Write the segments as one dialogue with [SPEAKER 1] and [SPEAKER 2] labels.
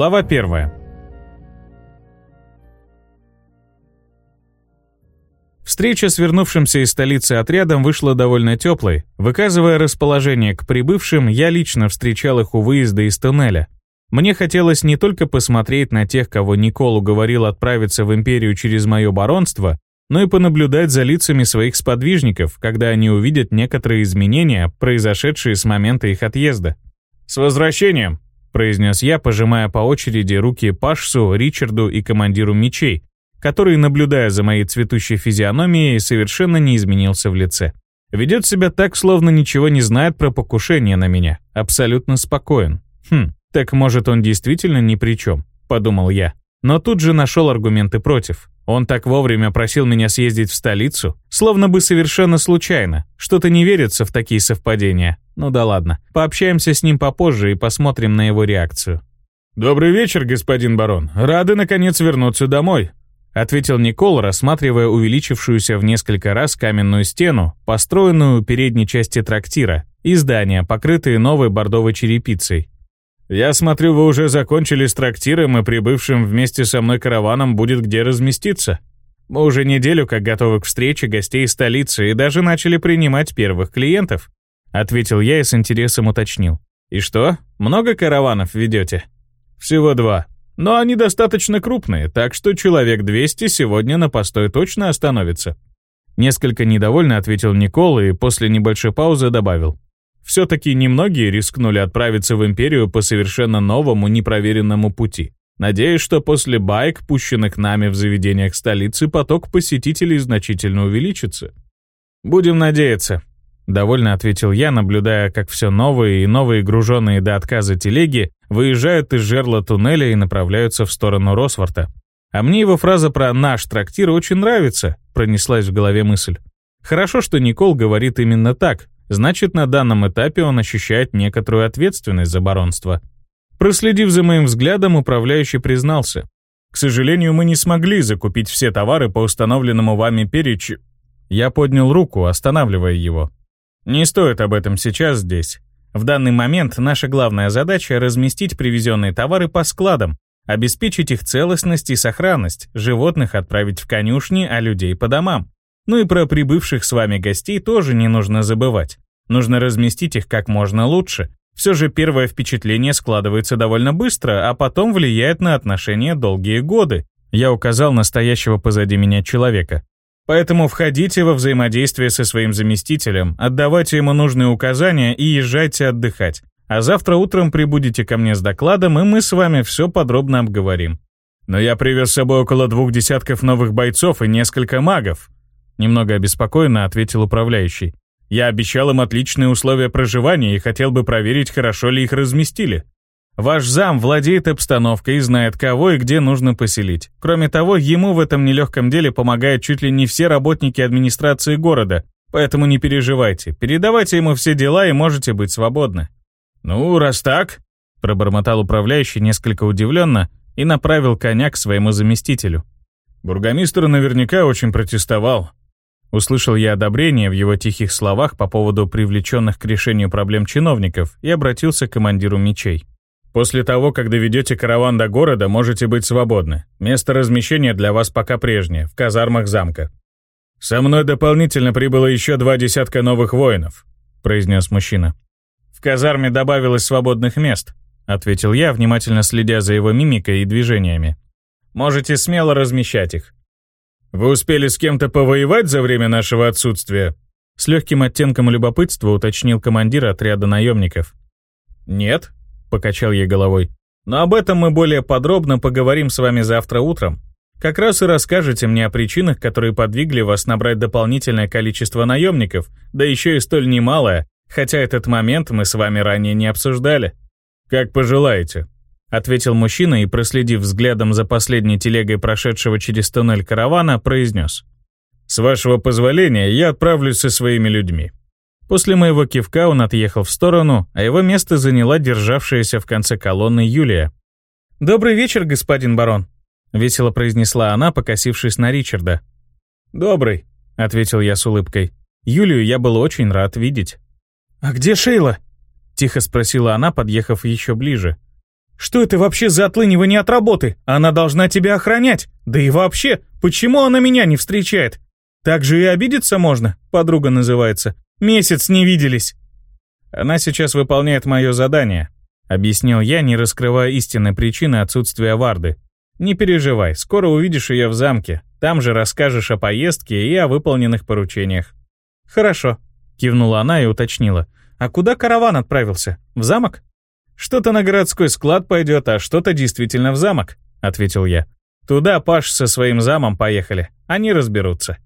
[SPEAKER 1] Глава первая. Встреча с вернувшимся из столицы отрядом вышла довольно теплой. Выказывая расположение к прибывшим, я лично встречал их у выезда из туннеля. Мне хотелось не только посмотреть на тех, кого Никол уговорил отправиться в Империю через мое баронство, но и понаблюдать за лицами своих сподвижников, когда они увидят некоторые изменения, произошедшие с момента их отъезда. «С возвращением!» — произнес я, пожимая по очереди руки Пашсу, Ричарду и командиру мечей, который, наблюдая за моей цветущей физиономией, совершенно не изменился в лице. Ведет себя так, словно ничего не знает про покушение на меня. Абсолютно спокоен. Хм, так может он действительно ни при чем, подумал я. Но тут же нашел аргументы против. Он так вовремя просил меня съездить в столицу, словно бы совершенно случайно. Что-то не верится в такие совпадения. Ну да ладно. Пообщаемся с ним попозже и посмотрим на его реакцию. «Добрый вечер, господин барон. Рады, наконец, вернуться домой», ответил Никол, рассматривая увеличившуюся в несколько раз каменную стену, построенную в передней части трактира, и здания, покрытые новой бордовой черепицей. «Я смотрю, вы уже закончили с трактиром, и прибывшим вместе со мной караваном будет где разместиться. Мы уже неделю как готовы к встрече гостей столицы и даже начали принимать первых клиентов», ответил я и с интересом уточнил. «И что, много караванов ведете?» «Всего два. Но они достаточно крупные, так что человек 200 сегодня на постой точно остановится». Несколько недовольно ответил Никол и после небольшой паузы добавил. Все-таки немногие рискнули отправиться в Империю по совершенно новому, непроверенному пути. Надеюсь, что после байк, пущенных нами в заведениях столицы, поток посетителей значительно увеличится. «Будем надеяться», — довольно ответил я, наблюдая, как все новые и новые груженные до отказа телеги выезжают из жерла туннеля и направляются в сторону Росворта. А мне его фраза про «наш трактир» очень нравится, пронеслась в голове мысль. Хорошо, что Никол говорит именно так, Значит, на данном этапе он ощущает некоторую ответственность за баронство. Проследив за моим взглядом, управляющий признался. «К сожалению, мы не смогли закупить все товары по установленному вами перечу...» Я поднял руку, останавливая его. «Не стоит об этом сейчас здесь. В данный момент наша главная задача — разместить привезенные товары по складам, обеспечить их целостность и сохранность, животных отправить в конюшни, а людей по домам. Ну и про прибывших с вами гостей тоже не нужно забывать. Нужно разместить их как можно лучше. Все же первое впечатление складывается довольно быстро, а потом влияет на отношения долгие годы. Я указал настоящего позади меня человека. Поэтому входите во взаимодействие со своим заместителем, отдавайте ему нужные указания и езжайте отдыхать. А завтра утром прибудете ко мне с докладом, и мы с вами все подробно обговорим. Но я привез с собой около двух десятков новых бойцов и несколько магов. Немного обеспокоенно ответил управляющий. Я обещал им отличные условия проживания и хотел бы проверить, хорошо ли их разместили. Ваш зам владеет обстановкой и знает, кого и где нужно поселить. Кроме того, ему в этом нелегком деле помогают чуть ли не все работники администрации города, поэтому не переживайте, передавайте ему все дела и можете быть свободны». «Ну, раз так», — пробормотал управляющий несколько удивленно и направил коня к своему заместителю. Бургомистр наверняка очень протестовал. Услышал я одобрение в его тихих словах по поводу привлеченных к решению проблем чиновников и обратился к командиру мечей. «После того, как доведете караван до города, можете быть свободны. Место размещения для вас пока прежнее, в казармах замка». «Со мной дополнительно прибыло еще два десятка новых воинов», — произнес мужчина. «В казарме добавилось свободных мест», — ответил я, внимательно следя за его мимикой и движениями. «Можете смело размещать их. «Вы успели с кем-то повоевать за время нашего отсутствия?» С легким оттенком любопытства уточнил командир отряда наемников. «Нет», — покачал я головой. «Но об этом мы более подробно поговорим с вами завтра утром. Как раз и расскажете мне о причинах, которые подвигли вас набрать дополнительное количество наемников, да еще и столь немалое, хотя этот момент мы с вами ранее не обсуждали. Как пожелаете», ответил мужчина и, проследив взглядом за последней телегой прошедшего через туннель каравана, произнес. «С вашего позволения я отправлюсь со своими людьми». После моего кивка он отъехал в сторону, а его место заняла державшаяся в конце колонны Юлия. «Добрый вечер, господин барон», — весело произнесла она, покосившись на Ричарда. «Добрый», — ответил я с улыбкой. Юлию я был очень рад видеть. «А где Шейла?» — тихо спросила она, подъехав еще ближе. Что это вообще за отлынивание от работы? Она должна тебя охранять. Да и вообще, почему она меня не встречает? Так же и обидеться можно, подруга называется. Месяц не виделись. Она сейчас выполняет мое задание, объяснил я, не раскрывая истинной причины отсутствия Варды. Не переживай, скоро увидишь ее в замке. Там же расскажешь о поездке и о выполненных поручениях. Хорошо, кивнула она и уточнила. А куда караван отправился? В замок? Что-то на городской склад пойдет, а что-то действительно в замок, ответил я. Туда Паш со своим замом поехали. Они разберутся.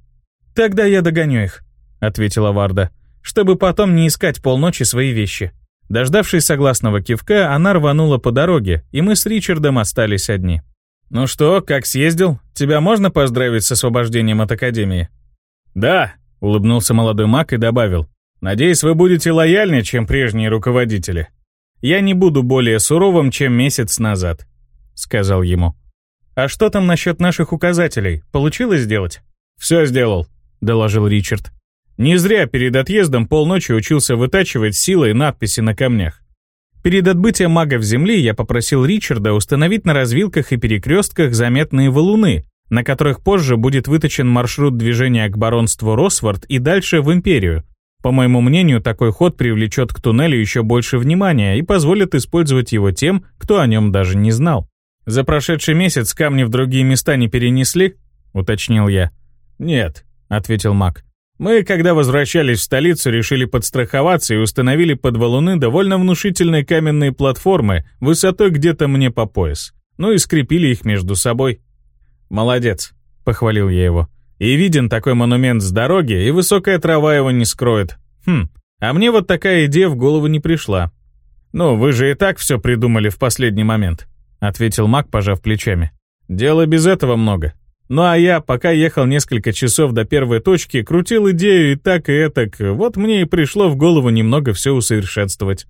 [SPEAKER 1] Тогда я догоню их, ответила Варда, чтобы потом не искать полночи свои вещи. Дождавшись согласного кивка, она рванула по дороге, и мы с Ричардом остались одни. «Ну что, как съездил? Тебя можно поздравить с освобождением от Академии?» «Да», — улыбнулся молодой маг и добавил. «Надеюсь, вы будете лояльнее, чем прежние руководители. Я не буду более суровым, чем месяц назад», — сказал ему. «А что там насчет наших указателей? Получилось сделать?» «Все сделал», — доложил Ричард. «Не зря перед отъездом полночи учился вытачивать силой надписи на камнях. Перед отбытием мага в земли я попросил Ричарда установить на развилках и перекрестках заметные валуны, на которых позже будет выточен маршрут движения к баронству Росвард и дальше в Империю. По моему мнению, такой ход привлечет к туннелю еще больше внимания и позволит использовать его тем, кто о нем даже не знал. «За прошедший месяц камни в другие места не перенесли?» — уточнил я. «Нет», — ответил маг. Мы, когда возвращались в столицу, решили подстраховаться и установили под валуны довольно внушительные каменные платформы высотой где-то мне по пояс. Ну и скрепили их между собой. «Молодец», — похвалил я его. «И виден такой монумент с дороги, и высокая трава его не скроет. Хм, а мне вот такая идея в голову не пришла». «Ну, вы же и так все придумали в последний момент», — ответил маг, пожав плечами. «Дела без этого много. Ну а я, пока ехал несколько часов до первой точки, крутил идею и так, и этак, вот мне и пришло в голову немного все усовершенствовать.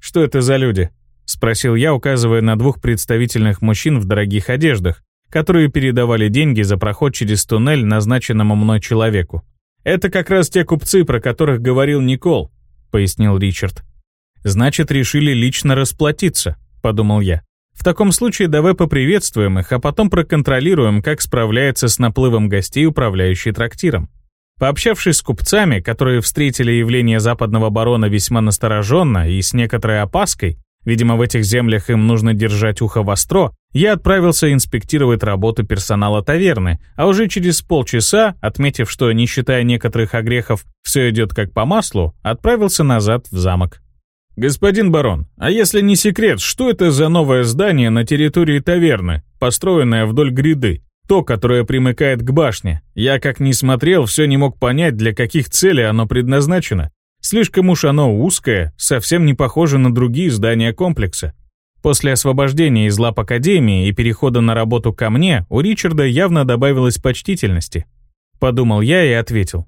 [SPEAKER 1] «Что это за люди?» — спросил я, указывая на двух представительных мужчин в дорогих одеждах, которые передавали деньги за проход через туннель назначенному мной человеку. «Это как раз те купцы, про которых говорил Никол», — пояснил Ричард. «Значит, решили лично расплатиться», — подумал я. В таком случае давай поприветствуем их, а потом проконтролируем, как справляется с наплывом гостей управляющий трактиром. Пообщавшись с купцами, которые встретили явление западного барона весьма настороженно и с некоторой опаской, видимо, в этих землях им нужно держать ухо востро, я отправился инспектировать работу персонала таверны, а уже через полчаса, отметив, что, не считая некоторых огрехов, все идет как по маслу, отправился назад в замок. «Господин барон, а если не секрет, что это за новое здание на территории таверны, построенное вдоль гряды? То, которое примыкает к башне. Я как ни смотрел, все не мог понять, для каких целей оно предназначено. Слишком уж оно узкое, совсем не похоже на другие здания комплекса. После освобождения из лап Академии и перехода на работу ко мне, у Ричарда явно добавилось почтительности. Подумал я и ответил.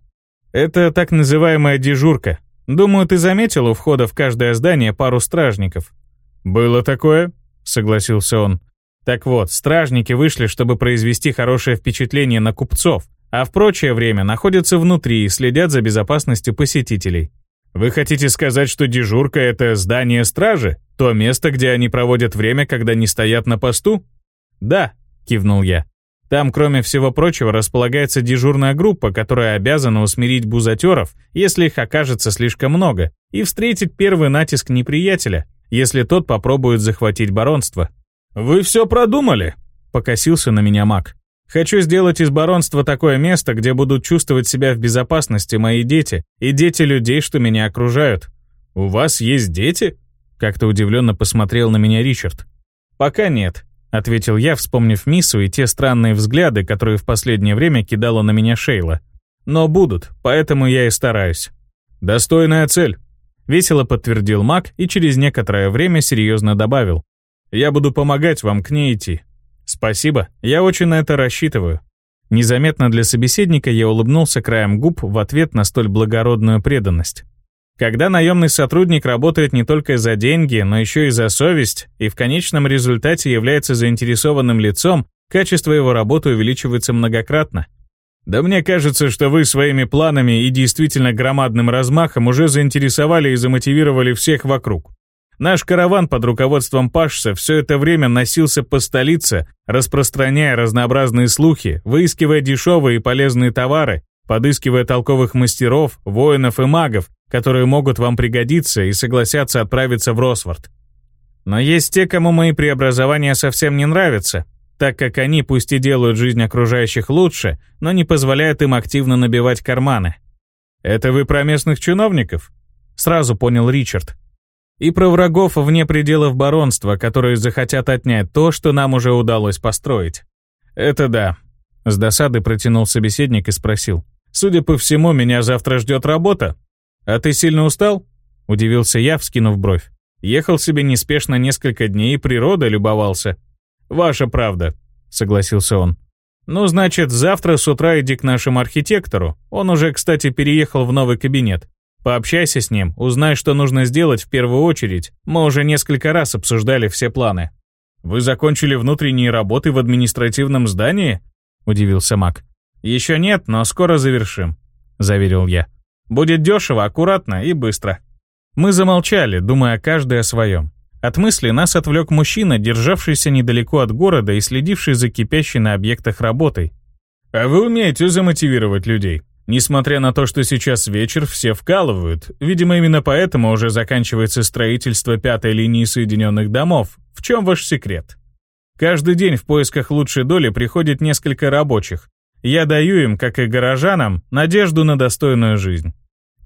[SPEAKER 1] Это так называемая дежурка, Думаю, ты заметил у входа в каждое здание пару стражников. Было такое, согласился он. Так вот, стражники вышли, чтобы произвести хорошее впечатление на купцов, а в прочее время находятся внутри и следят за безопасностью посетителей. Вы хотите сказать, что дежурка — это здание стражи? То место, где они проводят время, когда не стоят на посту? Да, кивнул я. Там, кроме всего прочего, располагается дежурная группа, которая обязана усмирить бузатеров, если их окажется слишком много, и встретить первый натиск неприятеля, если тот попробует захватить баронство. «Вы все продумали?» — покосился на меня маг. «Хочу сделать из баронства такое место, где будут чувствовать себя в безопасности мои дети и дети людей, что меня окружают». «У вас есть дети?» — как-то удивленно посмотрел на меня Ричард. «Пока нет», — ответил я, вспомнив Миссу и те странные взгляды, которые в последнее время кидала на меня Шейла. «Но будут, поэтому я и стараюсь». «Достойная цель», — весело подтвердил маг и через некоторое время серьезно добавил. «Я буду помогать вам к ней идти». «Спасибо, я очень на это рассчитываю». Незаметно для собеседника я улыбнулся краем губ в ответ на столь благородную преданность. Когда наемный сотрудник работает не только за деньги, но еще и за совесть, и в конечном результате является заинтересованным лицом, качество его работы увеличивается многократно. Да мне кажется, что вы своими планами и действительно громадным размахом уже заинтересовали и замотивировали всех вокруг. Наш караван под руководством Пашса все это время носился по столице, распространяя разнообразные слухи, выискивая дешевые и полезные товары, подыскивая толковых мастеров, воинов и магов, которые могут вам пригодиться и согласятся отправиться в Росфорд. Но есть те, кому мои преобразования совсем не нравятся, так как они пусть и делают жизнь окружающих лучше, но не позволяют им активно набивать карманы. «Это вы про местных чиновников?» Сразу понял Ричард. И про врагов вне пределов баронства, которые захотят отнять то, что нам уже удалось построить. Это да. С досады протянул собеседник и спросил. Судя по всему, меня завтра ждет работа. А ты сильно устал? Удивился я, вскинув бровь. Ехал себе неспешно несколько дней и природой любовался. Ваша правда, согласился он. Ну, значит, завтра с утра иди к нашему архитектору. Он уже, кстати, переехал в новый кабинет. Пообщайся с ним, узнай, что нужно сделать в первую очередь. Мы уже несколько раз обсуждали все планы. Вы закончили внутренние работы в административном здании? Удивился Мак. Еще нет, но скоро завершим, заверил я. Будет дешево, аккуратно и быстро. Мы замолчали, думая каждый о своем. От мысли нас отвлек мужчина, державшийся недалеко от города и следивший за кипящей на объектах работой. «А вы умеете замотивировать людей?» Несмотря на то, что сейчас вечер, все вкалывают. Видимо, именно поэтому уже заканчивается строительство пятой линии соединенных домов. В чем ваш секрет? Каждый день в поисках лучшей доли приходит несколько рабочих. Я даю им, как и горожанам, надежду на достойную жизнь.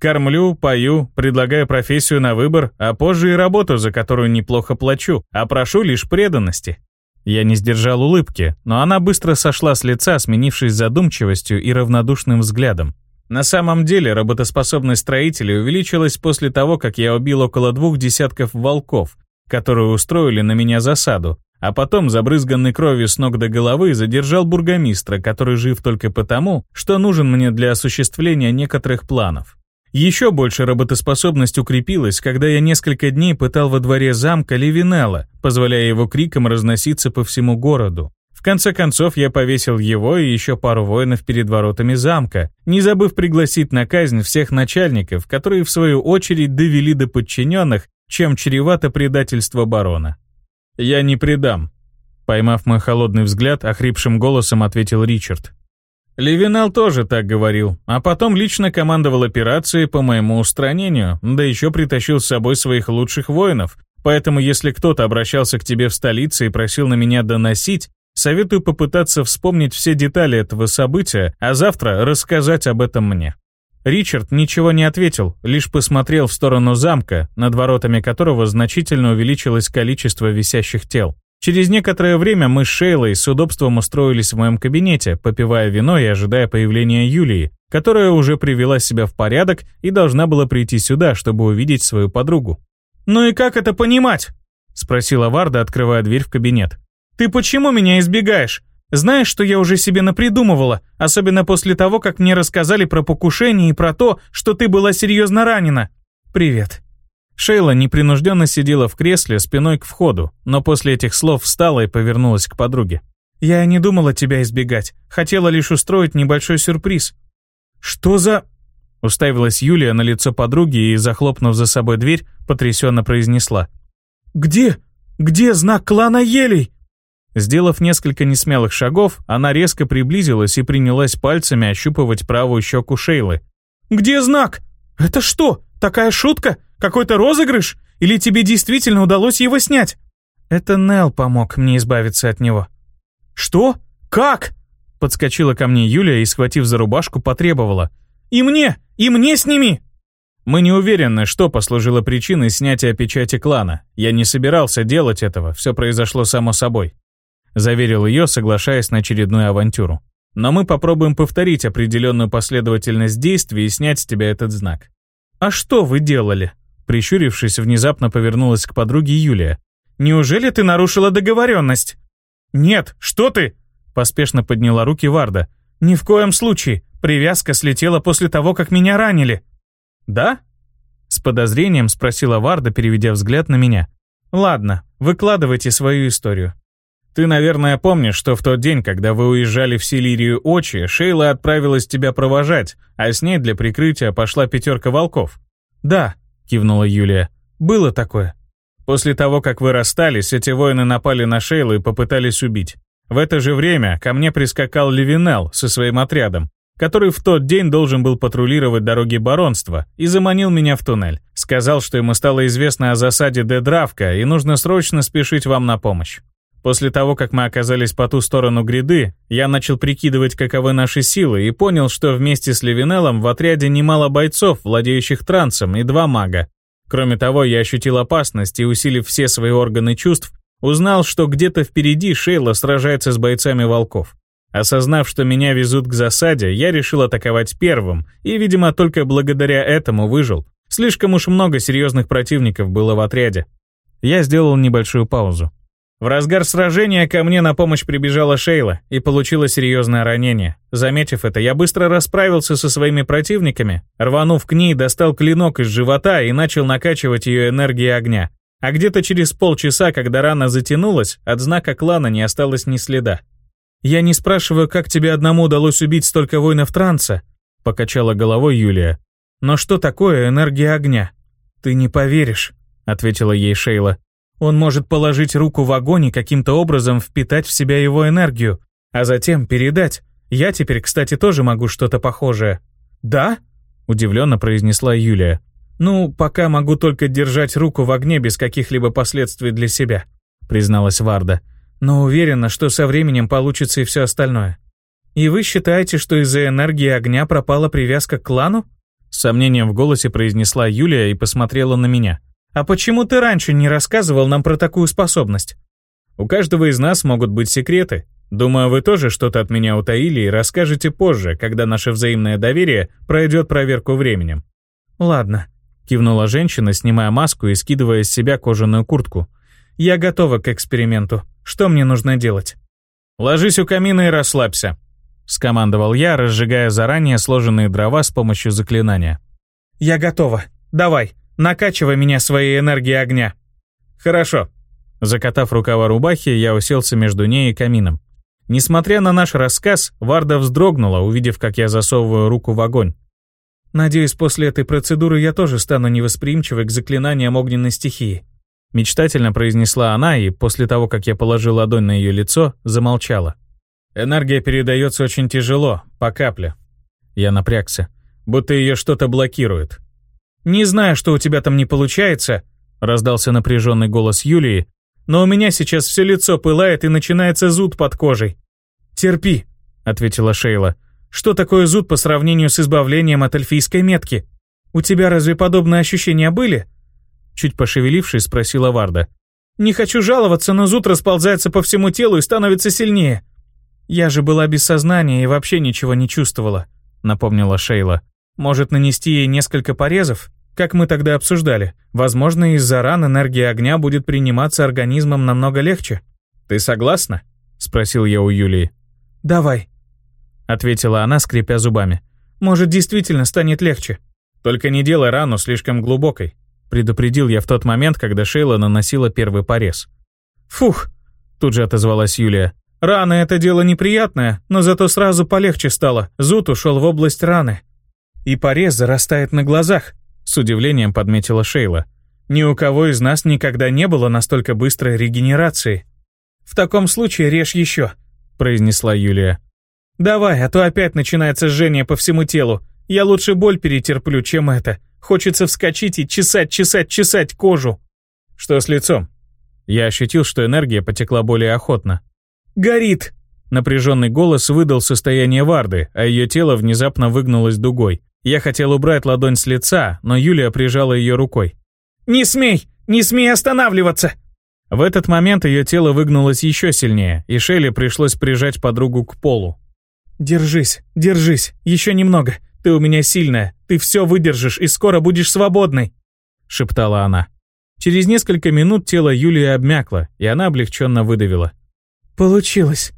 [SPEAKER 1] Кормлю, пою, предлагаю профессию на выбор, а позже и работу, за которую неплохо плачу, а прошу лишь преданности. Я не сдержал улыбки, но она быстро сошла с лица, сменившись задумчивостью и равнодушным взглядом. На самом деле работоспособность строителей увеличилась после того, как я убил около двух десятков волков, которые устроили на меня засаду, а потом, забрызганный кровью с ног до головы, задержал бургомистра, который жив только потому, что нужен мне для осуществления некоторых планов. Еще больше работоспособность укрепилась, когда я несколько дней пытал во дворе замка Левинелла, позволяя его крикам разноситься по всему городу. В конце концов, я повесил его и еще пару воинов перед воротами замка, не забыв пригласить на казнь всех начальников, которые в свою очередь довели до подчиненных, чем чревато предательство барона. «Я не предам», — поймав мой холодный взгляд, охрипшим голосом ответил Ричард. Левинал тоже так говорил, а потом лично командовал операцией по моему устранению, да еще притащил с собой своих лучших воинов. Поэтому если кто-то обращался к тебе в столице и просил на меня доносить, советую попытаться вспомнить все детали этого события, а завтра рассказать об этом мне. Ричард ничего не ответил, лишь посмотрел в сторону замка, над воротами которого значительно увеличилось количество висящих тел. Через некоторое время мы с Шейлой с удобством устроились в моем кабинете, попивая вино и ожидая появления Юлии, которая уже привела себя в порядок и должна была прийти сюда, чтобы увидеть свою подругу. «Ну и как это понимать?» — спросила Варда, открывая дверь в кабинет. «Ты почему меня избегаешь? Знаешь, что я уже себе напридумывала, особенно после того, как мне рассказали про покушение и про то, что ты была серьезно ранена?» «Привет», Шейла непринужденно сидела в кресле спиной к входу, но после этих слов встала и повернулась к подруге. «Я не думала тебя избегать, хотела лишь устроить небольшой сюрприз». «Что за...» Уставилась Юлия на лицо подруги и, захлопнув за собой дверь, потрясенно произнесла. «Где? Где знак клана елей?» Сделав несколько несмелых шагов, она резко приблизилась и принялась пальцами ощупывать правую щеку Шейлы. «Где знак? Это что, такая шутка? Какой-то розыгрыш? Или тебе действительно удалось его снять?» «Это Нел помог мне избавиться от него». «Что? Как?» Подскочила ко мне Юлия и, схватив за рубашку, потребовала. «И мне! И мне сними!» Мы не уверены, что послужило причиной снятия печати клана. Я не собирался делать этого, все произошло само собой. Заверил ее, соглашаясь на очередную авантюру. Но мы попробуем повторить определенную последовательность действий и снять с тебя этот знак. «А что вы делали?» Прищурившись, внезапно повернулась к подруге Юлия. «Неужели ты нарушила договоренность?» «Нет, что ты?» Поспешно подняла руки Варда. «Ни в коем случае. Привязка слетела после того, как меня ранили». «Да?» С подозрением спросила Варда, переведя взгляд на меня. «Ладно, выкладывайте свою историю». «Ты, наверное, помнишь, что в тот день, когда вы уезжали в Силирию Очи, Шейла отправилась тебя провожать, а с ней для прикрытия пошла пятерка волков?» «Да», — кивнула Юлия. «Было такое». После того, как вы расстались, эти воины напали на Шейлу и попытались убить. В это же время ко мне прискакал Левинел со своим отрядом, который в тот день должен был патрулировать дороги баронства, и заманил меня в туннель. Сказал, что ему стало известно о засаде Дедравка, и нужно срочно спешить вам на помощь. После того, как мы оказались по ту сторону гряды, я начал прикидывать, каковы наши силы, и понял, что вместе с Левинеллом в отряде немало бойцов, владеющих трансом, и два мага. Кроме того, я ощутил опасность и, усилив все свои органы чувств, узнал, что где-то впереди Шейла сражается с бойцами волков. Осознав, что меня везут к засаде, я решил атаковать первым, и, видимо, только благодаря этому выжил. Слишком уж много серьезных противников было в отряде. Я сделал небольшую паузу. В разгар сражения ко мне на помощь прибежала Шейла и получила серьезное ранение. Заметив это, я быстро расправился со своими противниками, рванув к ней, достал клинок из живота и начал накачивать ее энергией огня. А где-то через полчаса, когда рана затянулась, от знака клана не осталось ни следа. «Я не спрашиваю, как тебе одному удалось убить столько воинов транса», — покачала головой Юлия. «Но что такое энергия огня?» «Ты не поверишь», — ответила ей Шейла. Он может положить руку в огонь и каким-то образом впитать в себя его энергию, а затем передать. Я теперь, кстати, тоже могу что-то похожее. «Да?» — удивленно произнесла Юлия. «Ну, пока могу только держать руку в огне без каких-либо последствий для себя», — призналась Варда. «Но уверена, что со временем получится и все остальное». «И вы считаете, что из-за энергии огня пропала привязка к клану?» С сомнением в голосе произнесла Юлия и посмотрела на меня. «А почему ты раньше не рассказывал нам про такую способность?» «У каждого из нас могут быть секреты. Думаю, вы тоже что-то от меня утаили и расскажете позже, когда наше взаимное доверие пройдет проверку временем». «Ладно», — кивнула женщина, снимая маску и скидывая с себя кожаную куртку. «Я готова к эксперименту. Что мне нужно делать?» «Ложись у камина и расслабься», — скомандовал я, разжигая заранее сложенные дрова с помощью заклинания. «Я готова. Давай», Накачивай меня своей энергией огня». «Хорошо». Закатав рукава рубахи, я уселся между ней и камином. Несмотря на наш рассказ, Варда вздрогнула, увидев, как я засовываю руку в огонь. «Надеюсь, после этой процедуры я тоже стану невосприимчивой к заклинаниям огненной стихии», мечтательно произнесла она и, после того, как я положил ладонь на ее лицо, замолчала. «Энергия передается очень тяжело, по капле». Я напрягся, будто ее что-то блокирует. «Не знаю, что у тебя там не получается», — раздался напряженный голос Юлии, «но у меня сейчас все лицо пылает и начинается зуд под кожей». «Терпи», — ответила Шейла. «Что такое зуд по сравнению с избавлением от эльфийской метки? У тебя разве подобные ощущения были?» Чуть пошевелившись, спросила Варда. «Не хочу жаловаться, но зуд расползается по всему телу и становится сильнее». «Я же была без сознания и вообще ничего не чувствовала», — напомнила Шейла. Может нанести ей несколько порезов? Как мы тогда обсуждали, возможно, из-за ран энергия огня будет приниматься организмом намного легче. «Ты согласна?» — спросил я у Юлии. «Давай», — ответила она, скрипя зубами. «Может, действительно станет легче». «Только не делай рану слишком глубокой», — предупредил я в тот момент, когда Шейла наносила первый порез. «Фух», — тут же отозвалась Юлия. «Рана — это дело неприятное, но зато сразу полегче стало. Зуд ушел в область раны. И порез зарастает на глазах, с удивлением подметила Шейла. Ни у кого из нас никогда не было настолько быстрой регенерации. В таком случае режь еще, произнесла Юлия. Давай, а то опять начинается жжение по всему телу. Я лучше боль перетерплю, чем это. Хочется вскочить и чесать, чесать, чесать кожу. Что с лицом? Я ощутил, что энергия потекла более охотно. «Горит!» Напряженный голос выдал состояние Варды, а ее тело внезапно выгнулось дугой. Я хотел убрать ладонь с лица, но Юлия прижала ее рукой. «Не смей! Не смей останавливаться!» В этот момент ее тело выгнулось еще сильнее, и Шелли пришлось прижать подругу к полу. «Держись, держись, еще немного. Ты у меня сильная, ты все выдержишь и скоро будешь свободной», — шептала она. Через несколько минут тело Юлии обмякло, и она облегченно выдавила. «Получилось».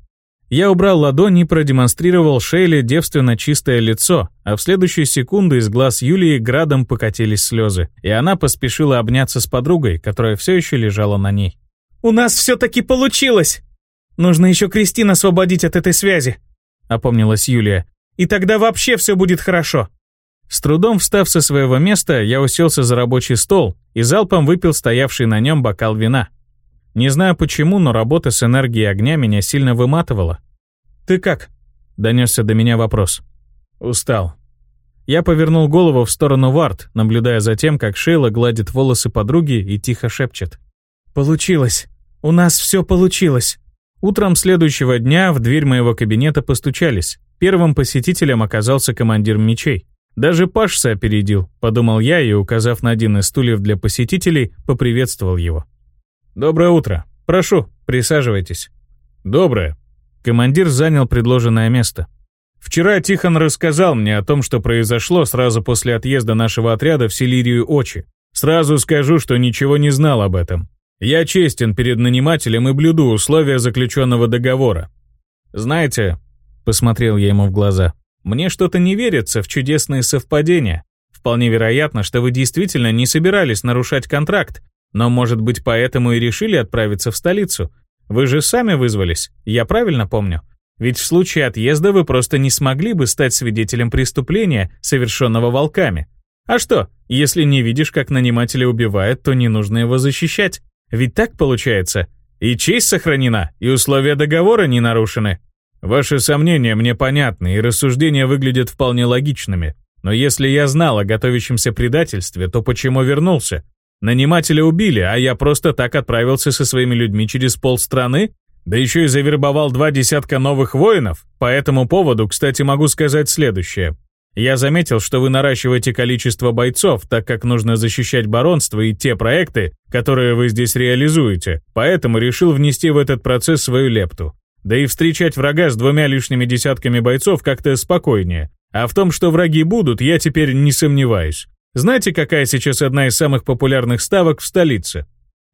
[SPEAKER 1] Я убрал ладонь и продемонстрировал Шейле девственно чистое лицо, а в следующую секунду из глаз Юлии градом покатились слезы, и она поспешила обняться с подругой, которая все еще лежала на ней. «У нас все-таки получилось! Нужно еще Кристин освободить от этой связи», — опомнилась Юлия. «И тогда вообще все будет хорошо». С трудом встав со своего места, я уселся за рабочий стол и залпом выпил стоявший на нем бокал вина. Не знаю почему, но работа с энергией огня меня сильно выматывала. «Ты как?» — донесся до меня вопрос. «Устал». Я повернул голову в сторону Варт, наблюдая за тем, как Шейла гладит волосы подруги и тихо шепчет. «Получилось. У нас все получилось». Утром следующего дня в дверь моего кабинета постучались. Первым посетителем оказался командир мечей. Даже Пашса опередил, подумал я и, указав на один из стульев для посетителей, поприветствовал его. «Доброе утро. Прошу, присаживайтесь». «Доброе». Командир занял предложенное место. «Вчера Тихон рассказал мне о том, что произошло сразу после отъезда нашего отряда в Селирию Очи. Сразу скажу, что ничего не знал об этом. Я честен перед нанимателем и блюду условия заключенного договора. Знаете, посмотрел я ему в глаза, мне что-то не верится в чудесные совпадения. Вполне вероятно, что вы действительно не собирались нарушать контракт, но, может быть, поэтому и решили отправиться в столицу. Вы же сами вызвались, я правильно помню? Ведь в случае отъезда вы просто не смогли бы стать свидетелем преступления, совершенного волками. А что, если не видишь, как нанимателя убивают, то не нужно его защищать. Ведь так получается? И честь сохранена, и условия договора не нарушены. Ваши сомнения мне понятны, и рассуждения выглядят вполне логичными. Но если я знал о готовящемся предательстве, то почему вернулся? Нанимателя убили, а я просто так отправился со своими людьми через полстраны? Да еще и завербовал два десятка новых воинов? По этому поводу, кстати, могу сказать следующее. Я заметил, что вы наращиваете количество бойцов, так как нужно защищать баронство и те проекты, которые вы здесь реализуете, поэтому решил внести в этот процесс свою лепту. Да и встречать врага с двумя лишними десятками бойцов как-то спокойнее. А в том, что враги будут, я теперь не сомневаюсь. Знаете, какая сейчас одна из самых популярных ставок в столице?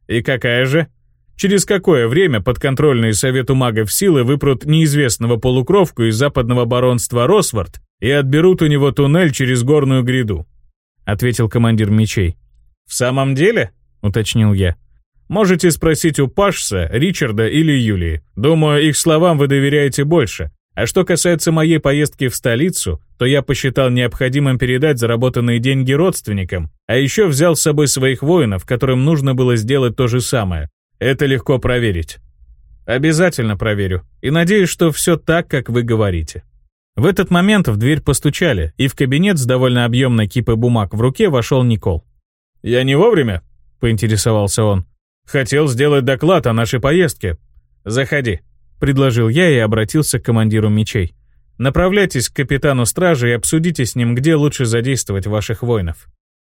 [SPEAKER 1] И какая же? Через какое время подконтрольные Совету магов силы выпрут неизвестного полукровку из западного баронства Росвард и отберут у него туннель через горную гряду?» — ответил командир мечей. «В самом деле?» — уточнил я. «Можете спросить у Пашса, Ричарда или Юлии. Думаю, их словам вы доверяете больше. А что касается моей поездки в столицу, то я посчитал необходимым передать заработанные деньги родственникам, а еще взял с собой своих воинов, которым нужно было сделать то же самое. Это легко проверить. Обязательно проверю. И надеюсь, что все так, как вы говорите. В этот момент в дверь постучали, и в кабинет с довольно объемной кипой бумаг в руке вошел Никол. «Я не вовремя?» — поинтересовался он. «Хотел сделать доклад о нашей поездке». «Заходи», предложил я и обратился к командиру мечей. Направляйтесь к капитану стражи и обсудите с ним, где лучше задействовать ваших воинов.